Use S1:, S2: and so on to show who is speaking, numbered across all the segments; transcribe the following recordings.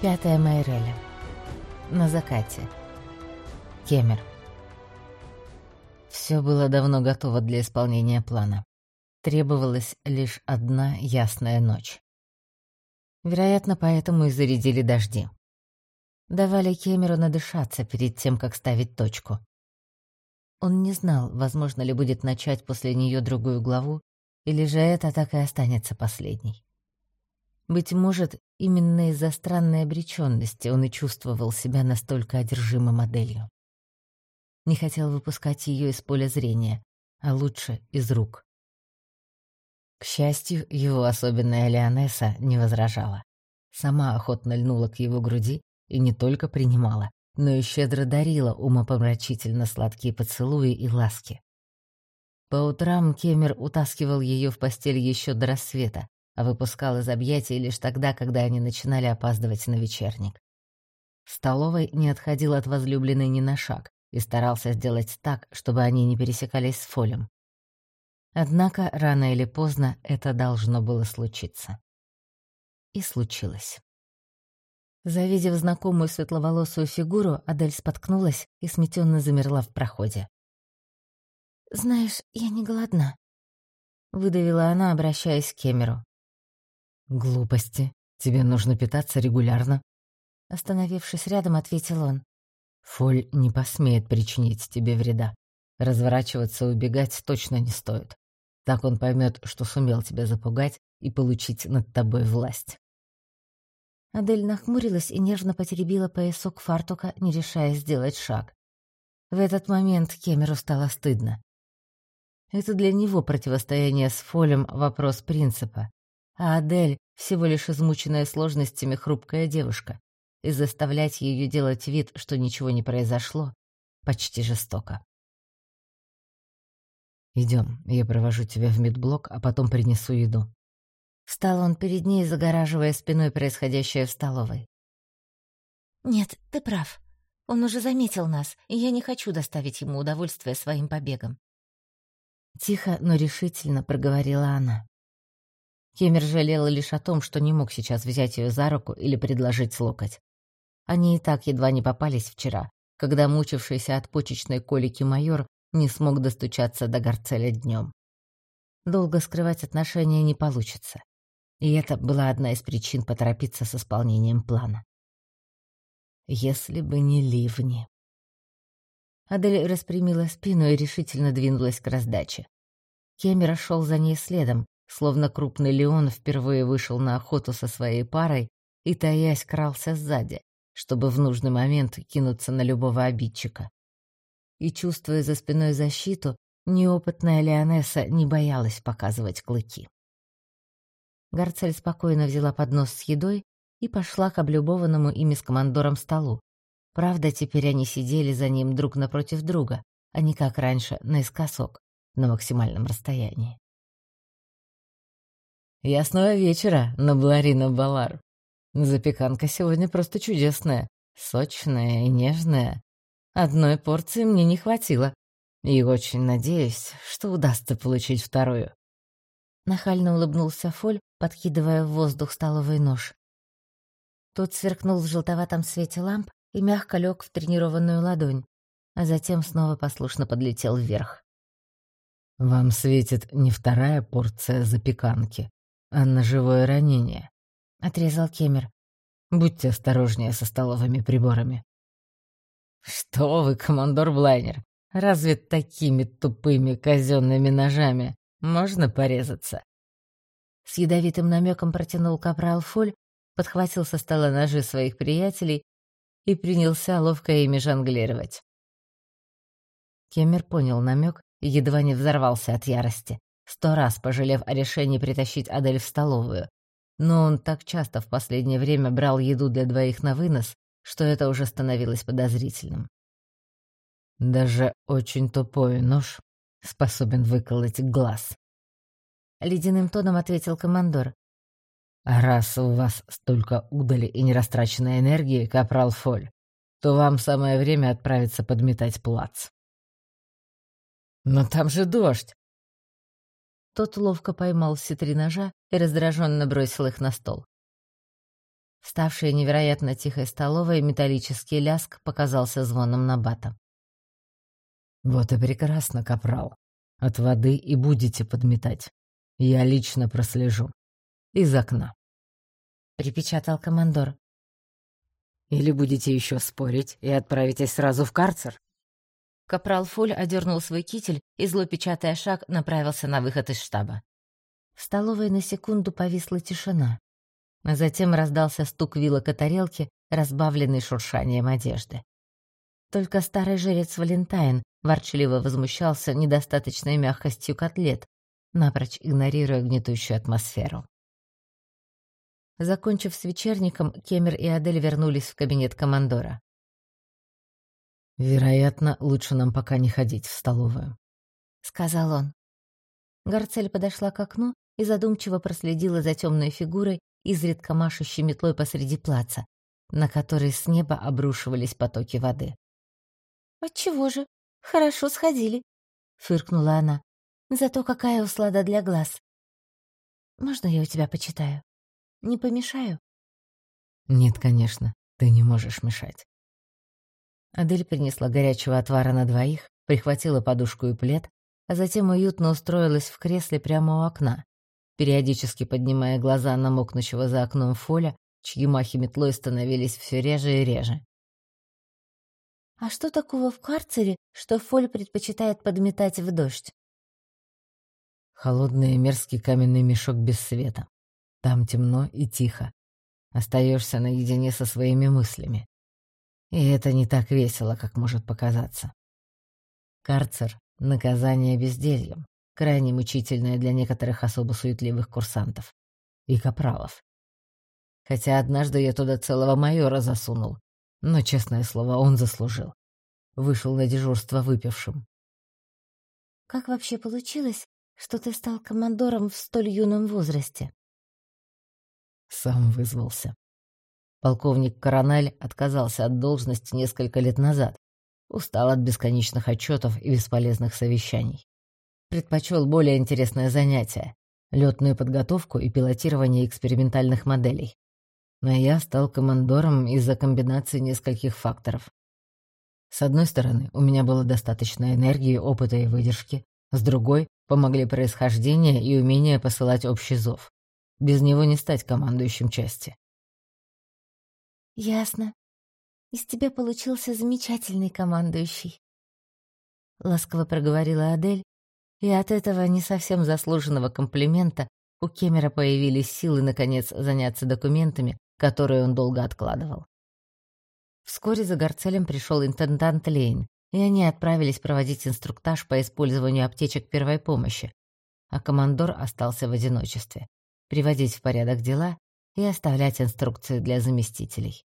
S1: Пятая Майреля. На закате. Кемер. Все было давно готово для исполнения плана. Требовалась лишь одна ясная ночь. Вероятно, поэтому и зарядили дожди. Давали Кемеру надышаться перед тем, как ставить точку. Он не знал, возможно ли будет начать после нее другую главу, или же это так и останется последней. Быть может, именно из-за странной обреченности он и чувствовал себя настолько одержимой моделью. Не хотел выпускать ее из поля зрения, а лучше из рук. К счастью, его особенная Леонесса не возражала. Сама охотно льнула к его груди и не только принимала, но и щедро дарила умопомрачительно сладкие поцелуи и ласки. По утрам Кемер утаскивал ее в постель еще до рассвета, а выпускал из объятий лишь тогда, когда они начинали опаздывать на вечерник. Столовой не отходил от возлюбленной ни на шаг и старался сделать так, чтобы они не пересекались с Фолем. Однако рано или поздно это должно было случиться. И случилось. Завидев знакомую светловолосую фигуру, Адель споткнулась и сметенно замерла в проходе. «Знаешь, я не голодна», — выдавила она, обращаясь к Кемеру. «Глупости. Тебе нужно питаться регулярно». Остановившись рядом, ответил он. «Фоль не посмеет причинить тебе вреда. Разворачиваться и убегать точно не стоит. Так он поймет, что сумел тебя запугать и получить над тобой власть». Адель нахмурилась и нежно потеребила поясок фартука, не решая сделать шаг. В этот момент Кемеру стало стыдно. Это для него противостояние с Фолем — вопрос принципа а Адель — всего лишь измученная сложностями хрупкая девушка, и заставлять ее делать вид, что ничего не произошло, почти жестоко. Идем, я провожу тебя в медблок, а потом принесу еду. Встал он перед ней, загораживая спиной происходящее в столовой. «Нет, ты прав. Он уже заметил нас, и я не хочу доставить ему удовольствие своим побегом». Тихо, но решительно проговорила она. Кемер жалела лишь о том, что не мог сейчас взять ее за руку или предложить локоть. Они и так едва не попались вчера, когда мучившийся от почечной колики майор не смог достучаться до Гарцеля днем. Долго скрывать отношения не получится. И это была одна из причин поторопиться с исполнением плана. Если бы не ливни. Адель распрямила спину и решительно двинулась к раздаче. Кемер шел за ней следом, словно крупный леон впервые вышел на охоту со своей парой и, таясь, крался сзади, чтобы в нужный момент кинуться на любого обидчика. И, чувствуя за спиной защиту, неопытная Леонесса не боялась показывать клыки. Гарцель спокойно взяла поднос с едой и пошла к облюбованному ими с командором столу. Правда, теперь они сидели за ним друг напротив друга, а не как раньше, наискосок, на максимальном расстоянии. Ясного вечера, Набларина Балар. Запеканка сегодня просто чудесная, сочная и нежная. Одной порции мне не хватило, и очень надеюсь, что удастся получить вторую. Нахально улыбнулся Фоль, подкидывая в воздух столовый нож. Тот сверкнул в желтоватом свете ламп и мягко лег в тренированную ладонь, а затем снова послушно подлетел вверх. «Вам светит не вторая порция запеканки, а ножевое ранение», — отрезал Кемер. «Будьте осторожнее со столовыми приборами». «Что вы, командор Блайнер, разве такими тупыми казенными ножами можно порезаться?» С ядовитым намеком протянул капрал Фоль, подхватил со стола ножи своих приятелей и принялся ловко ими жонглировать. Кемер понял намек и едва не взорвался от ярости сто раз пожалев о решении притащить Адель в столовую. Но он так часто в последнее время брал еду для двоих на вынос, что это уже становилось подозрительным. Даже очень тупой нож способен выколоть глаз. Ледяным тоном ответил командор. «А раз у вас столько удали и нерастраченной энергии, капрал Фоль, то вам самое время отправиться подметать плац». «Но там же дождь!» Тот ловко поймал все три ножа и раздраженно бросил их на стол. Ставший невероятно тихой столовой, металлический ляск показался звоном на бата.
S2: «Вот и прекрасно, капрал. От воды и будете подметать. Я лично прослежу. Из окна».
S1: Припечатал командор.
S2: «Или будете еще спорить и отправитесь сразу в карцер?»
S1: Капрал Фуль одернул свой китель и, зло печатая шаг, направился на выход из штаба. В столовой на секунду повисла тишина. Затем раздался стук вилок о тарелке, разбавленный шуршанием одежды. Только старый жрец Валентайн ворчливо возмущался недостаточной мягкостью котлет, напрочь игнорируя гнетущую атмосферу. Закончив с вечерником, Кемер и Адель вернулись в кабинет командора.
S2: «Вероятно, лучше нам пока не ходить в столовую», —
S1: сказал он. Гарцель подошла к окну и задумчиво проследила за темной фигурой, изредка машущей метлой посреди плаца, на который с неба обрушивались потоки воды. «Отчего же? Хорошо сходили», — фыркнула она. «Зато какая услада для глаз. Можно я у тебя почитаю? Не помешаю?»
S2: «Нет, конечно, ты не можешь мешать».
S1: Адель принесла горячего отвара на двоих, прихватила подушку и плед, а затем уютно устроилась в кресле прямо у окна, периодически поднимая глаза на мокнущего за окном Фоля, чьи махи метлой становились все реже и реже. «А что такого в карцере, что Фоль предпочитает подметать в дождь?»
S2: «Холодный и мерзкий каменный мешок без света. Там темно и тихо. Остаешься наедине со своими мыслями. И это не так весело, как может показаться. Карцер — наказание бездельем, крайне мучительное для некоторых особо суетливых курсантов. И капралов. Хотя однажды я туда целого майора засунул, но, честное слово, он заслужил. Вышел на дежурство выпившим.
S1: «Как вообще получилось, что ты стал командором в столь юном возрасте?»
S2: Сам вызвался. Полковник Коронель отказался от должности несколько лет назад. Устал от бесконечных отчетов и бесполезных совещаний. Предпочел более интересное занятие — летную подготовку и пилотирование экспериментальных моделей. Но я стал командором из-за комбинации нескольких факторов. С одной стороны, у меня было достаточно энергии, опыта и выдержки. С другой, помогли происхождение и умение посылать общий зов. Без него не стать командующим части.
S1: «Ясно. Из тебя получился замечательный командующий», — ласково проговорила Адель, и от этого не совсем заслуженного комплимента у Кемера появились силы, наконец, заняться документами, которые он долго откладывал. Вскоре за Гарцелем пришел интендант Лейн, и они отправились проводить инструктаж по использованию аптечек первой помощи, а командор остался в одиночестве, приводить в порядок дела и оставлять инструкции для заместителей.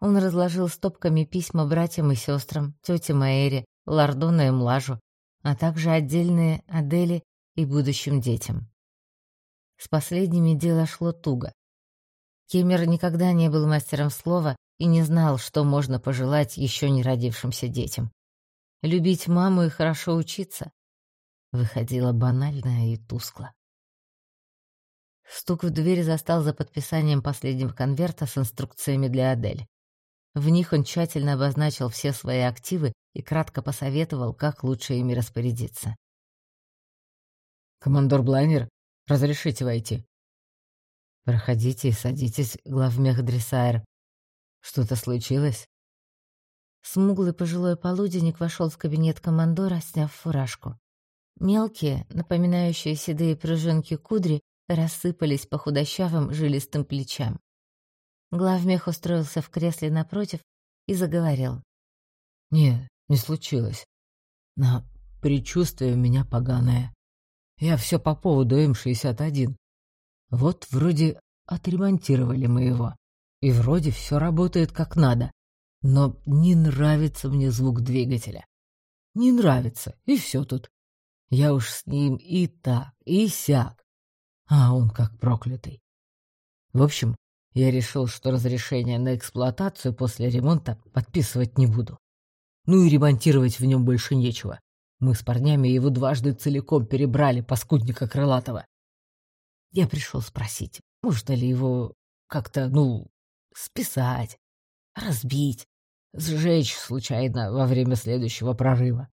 S1: Он разложил стопками письма братьям и сестрам, тете Маэре, Лордону и Млажу, а также отдельные Адели и будущим детям. С последними дело шло туго. Кемер никогда не был мастером слова и не знал, что можно пожелать еще не родившимся детям. Любить маму и хорошо учиться выходило банально и тускло. Стук в дверь застал за подписанием последнего конверта с инструкциями для Адель. В них он тщательно обозначил все свои активы и кратко посоветовал, как лучше ими распорядиться.
S2: «Командор Блайнер, разрешите войти?»
S1: «Проходите и садитесь, главмех Дрессайр. Что-то случилось?» Смуглый пожилой полуденник вошел в кабинет командора, сняв фуражку. Мелкие, напоминающие седые пружинки кудри, рассыпались по худощавым жилистым плечам. Главмех устроился в кресле напротив и заговорил.
S2: «Не, не случилось. Но предчувствие у меня поганое. Я все по поводу М-61. Вот вроде отремонтировали мы его, и вроде все работает как надо. Но не нравится мне звук двигателя. Не нравится, и все тут. Я уж с ним и так, и сяк. А он как проклятый. В общем, я решил, что разрешение на эксплуатацию после ремонта подписывать не буду. Ну и ремонтировать в нем больше нечего. Мы с парнями его дважды целиком перебрали, паскудника крылатого. Я пришел спросить, можно ли его как-то, ну, списать, разбить, сжечь случайно во время следующего прорыва.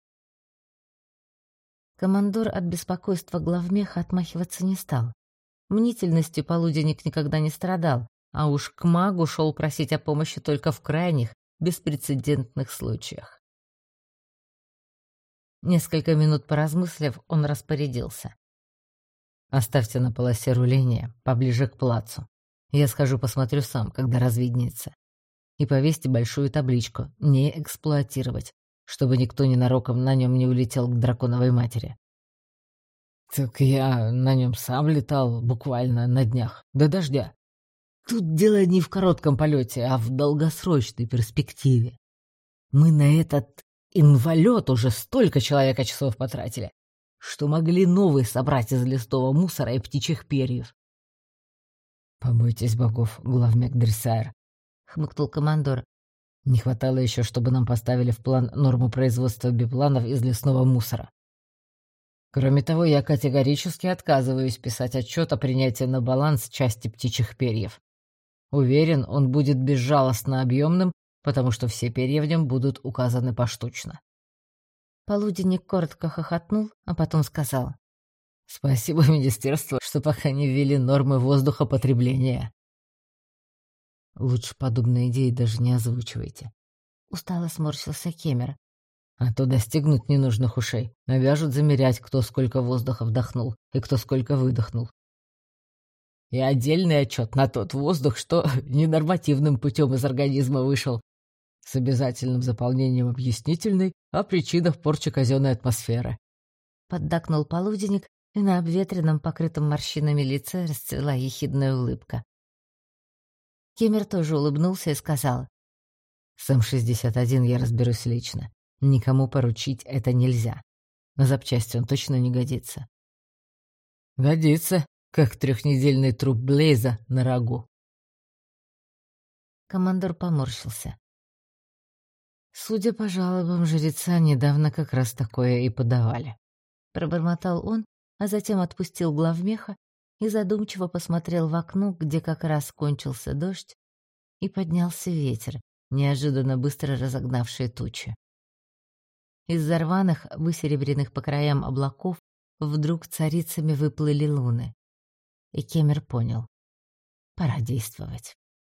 S1: Командор от беспокойства главмеха отмахиваться не стал. Мнительностью полуденник никогда не страдал, а уж к магу шел просить о помощи только в крайних, беспрецедентных случаях. Несколько минут поразмыслив, он распорядился. «Оставьте на полосе руления, поближе к плацу. Я схожу посмотрю сам, когда развиднется. И повесьте большую табличку «Не эксплуатировать», чтобы никто ненароком на нем не улетел к драконовой матери.
S2: «Так я на нем сам летал буквально на днях, до дождя. Тут дело не в коротком полете, а в долгосрочной перспективе. Мы на этот инвалет уже столько человека часов потратили, что могли новый собрать из листового мусора и птичьих перьев. «Побойтесь богов, главмек Дрессайр», — хмыкнул командор. «Не хватало еще, чтобы нам поставили в план норму производства бипланов из лесного мусора. Кроме того, я категорически отказываюсь писать отчет о принятии на баланс части птичьих перьев. Уверен, он будет безжалостно объемным, потому что все перья в нем будут указаны поштучно.
S1: Полуденник коротко хохотнул, а потом сказал.
S2: «Спасибо министерству, что пока не ввели нормы воздухопотребления».
S1: «Лучше подобные идеи даже не озвучивайте». Устало сморщился Кемер.
S2: «А то достигнут ненужных ушей. Навяжут замерять, кто сколько воздуха вдохнул и кто сколько выдохнул и отдельный отчет на тот воздух, что ненормативным путем из организма вышел, с обязательным заполнением объяснительной о причинах порчи казенной атмосферы.
S1: Поддакнул полуденник, и на обветренном, покрытом морщинами лице расцвела ехидная улыбка. Кемер тоже улыбнулся и сказал.
S2: «Сам 61 я разберусь лично. Никому поручить это нельзя. На запчасти он точно не годится». «Годится», как трехнедельный труп Блейза на рогу.
S1: Командор поморщился. Судя по жалобам жреца, недавно как раз такое и подавали. Пробормотал он, а затем отпустил главмеха и задумчиво посмотрел в окно, где как раз кончился дождь, и поднялся ветер, неожиданно быстро разогнавший тучи. Из-за рваных, высеребренных по краям облаков вдруг царицами выплыли луны и Кемер понял. Пора действовать.